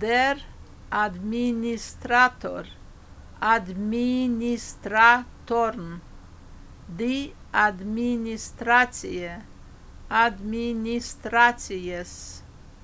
Дер администратор. Администраторн. Ди администрация. Администрациес.